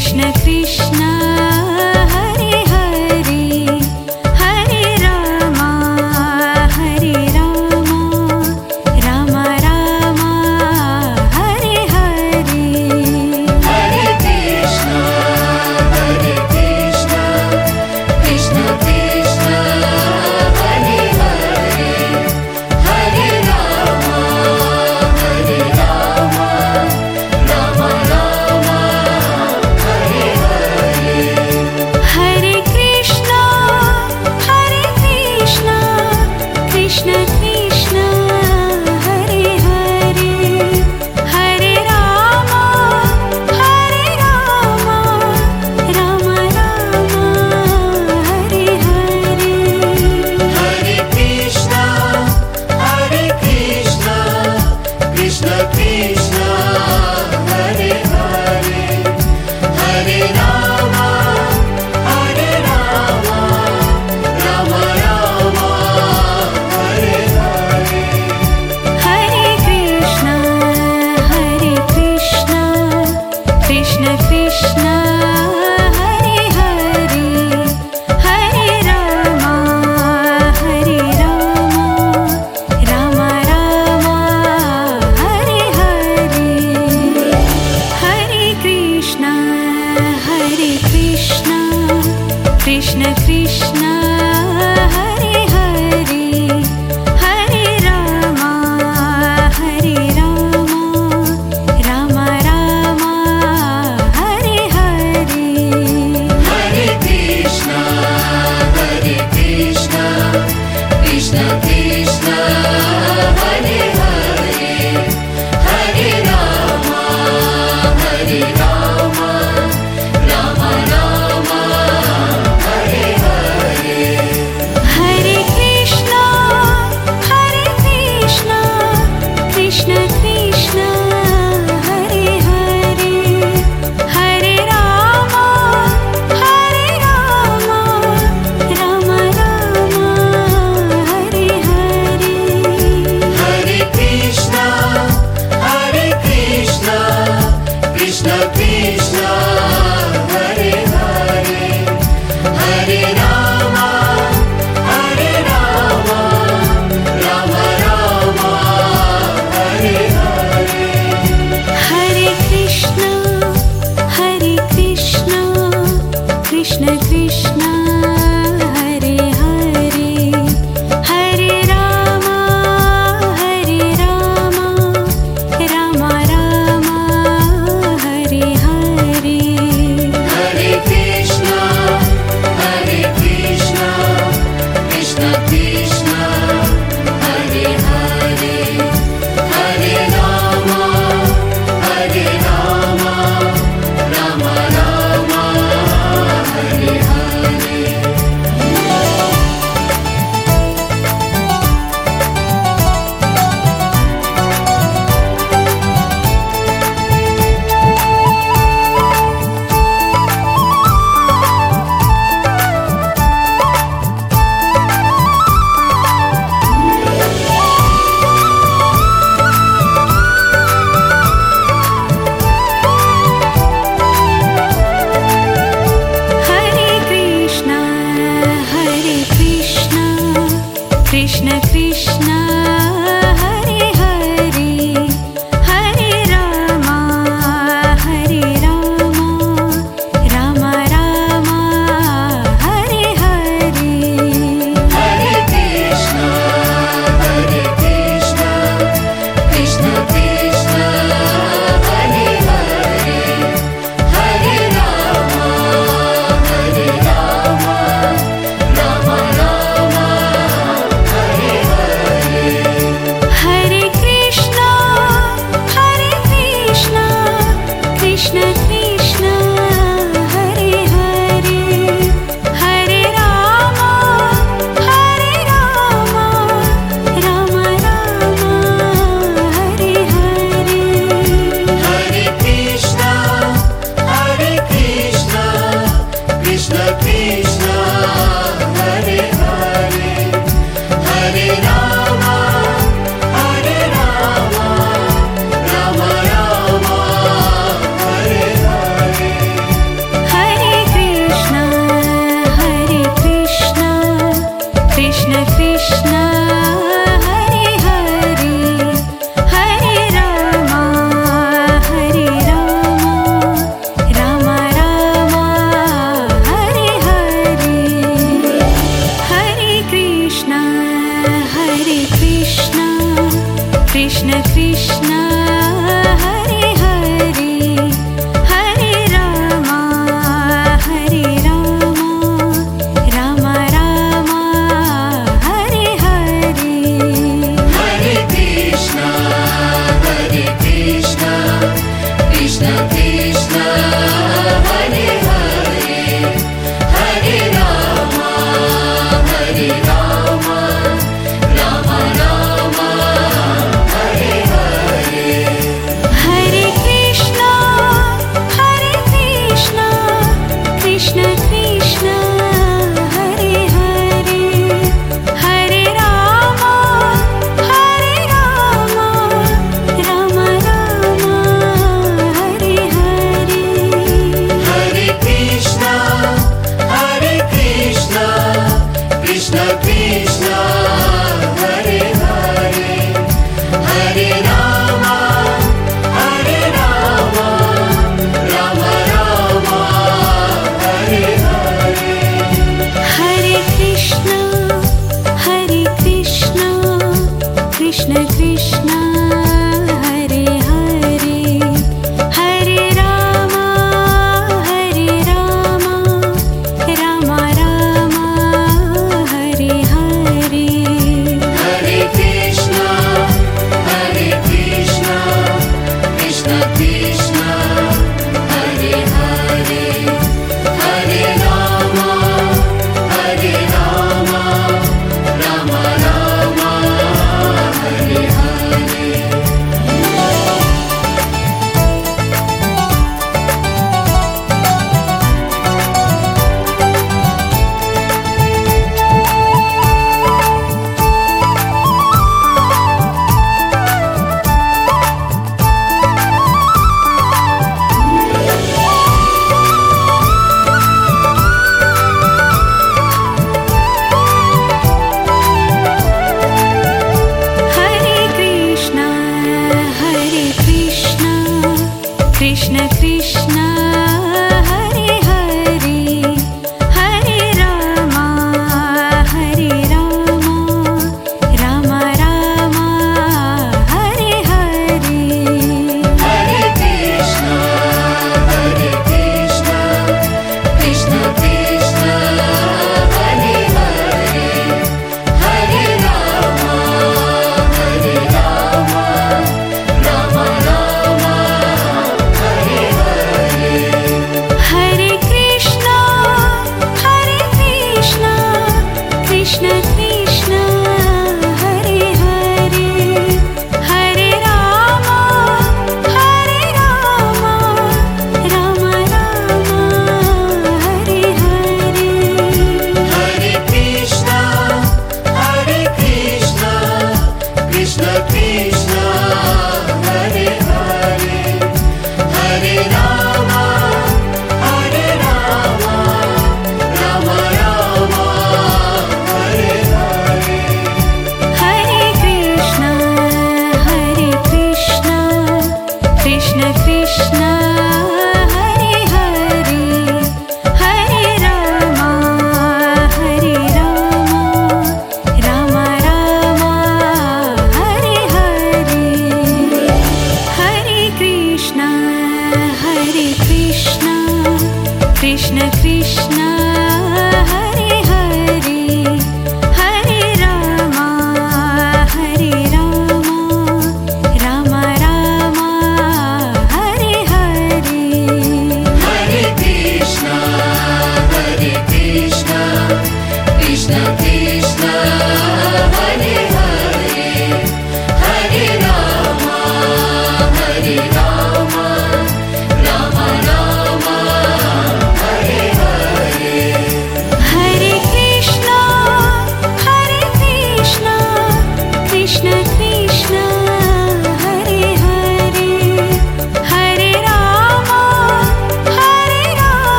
Krishna Krishna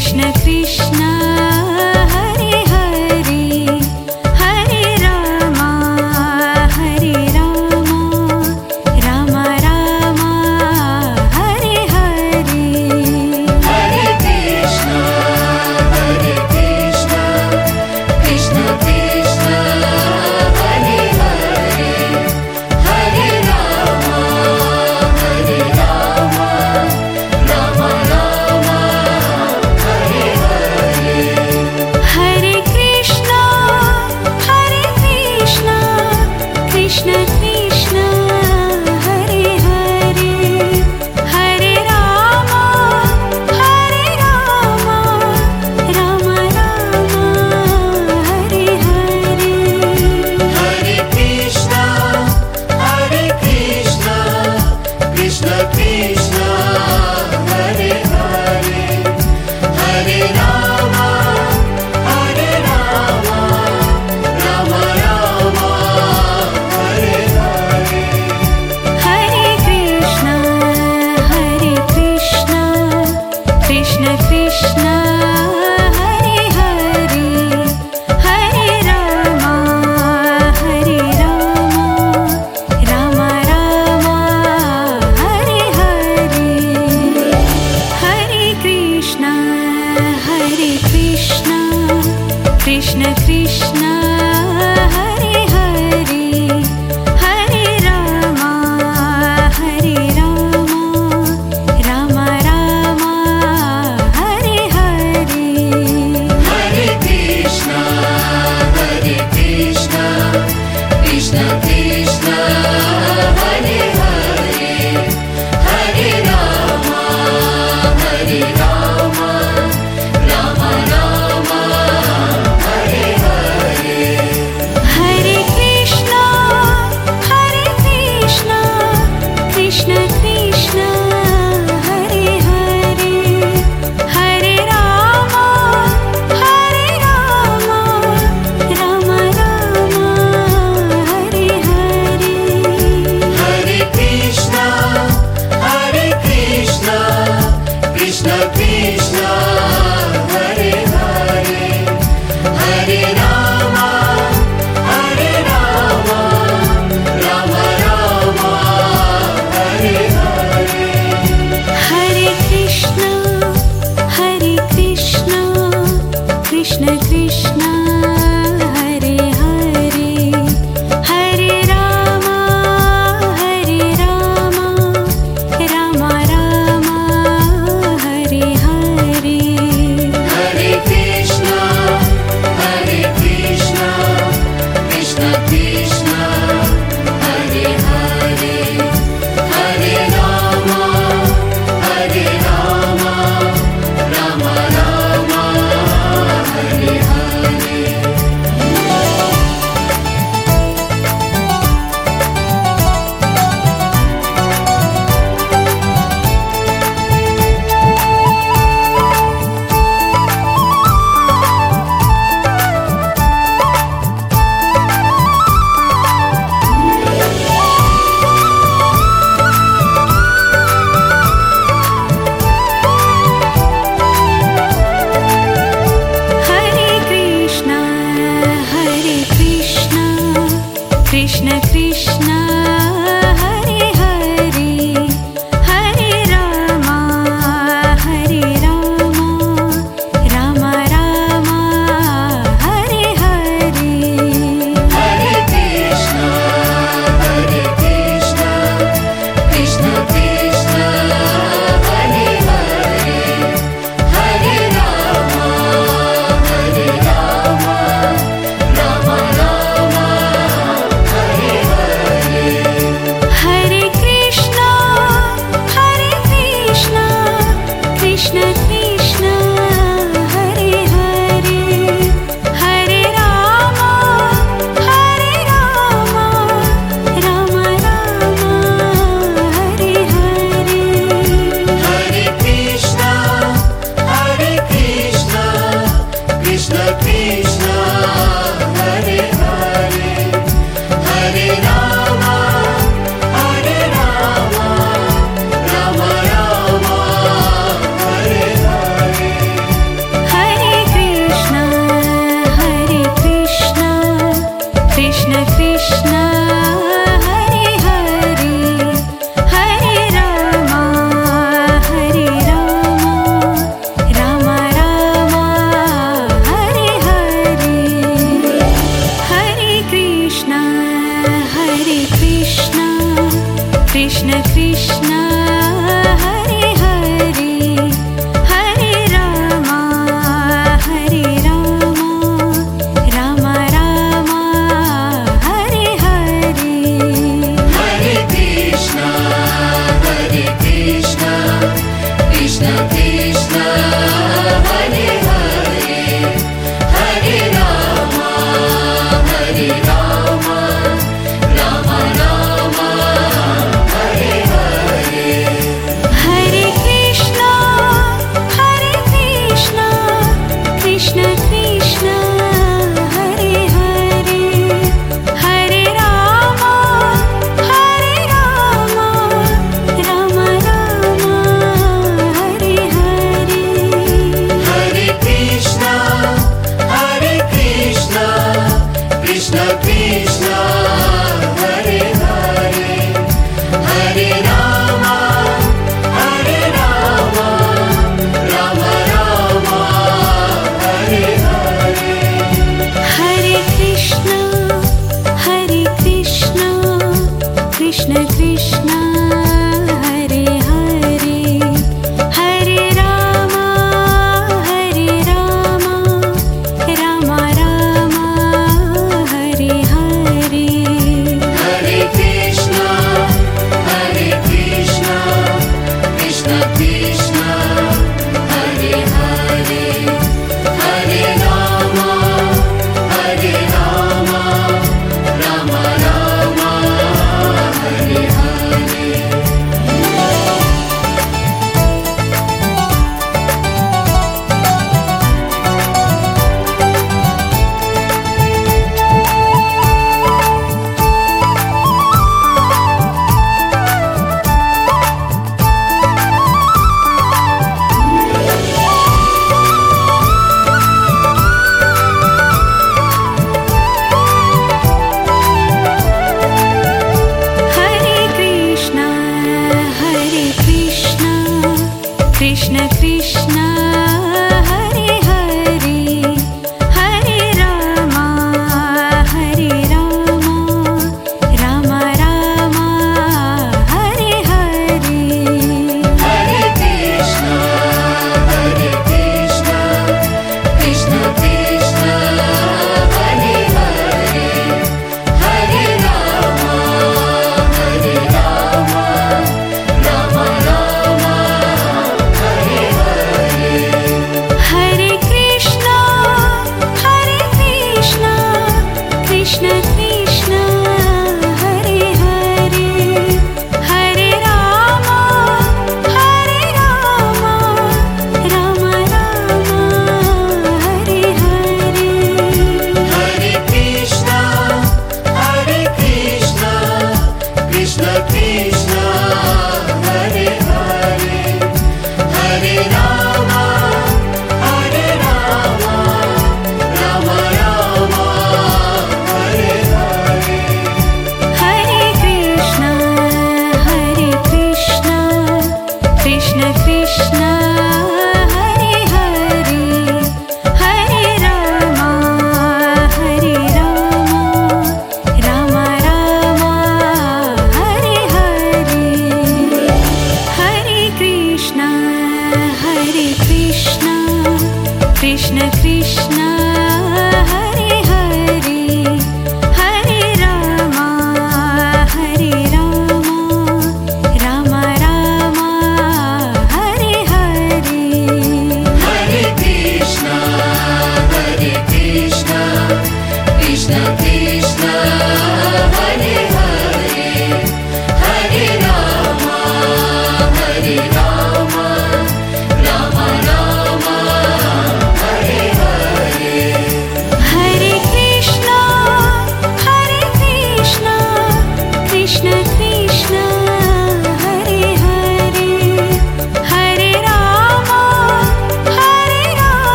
Krishna Krishna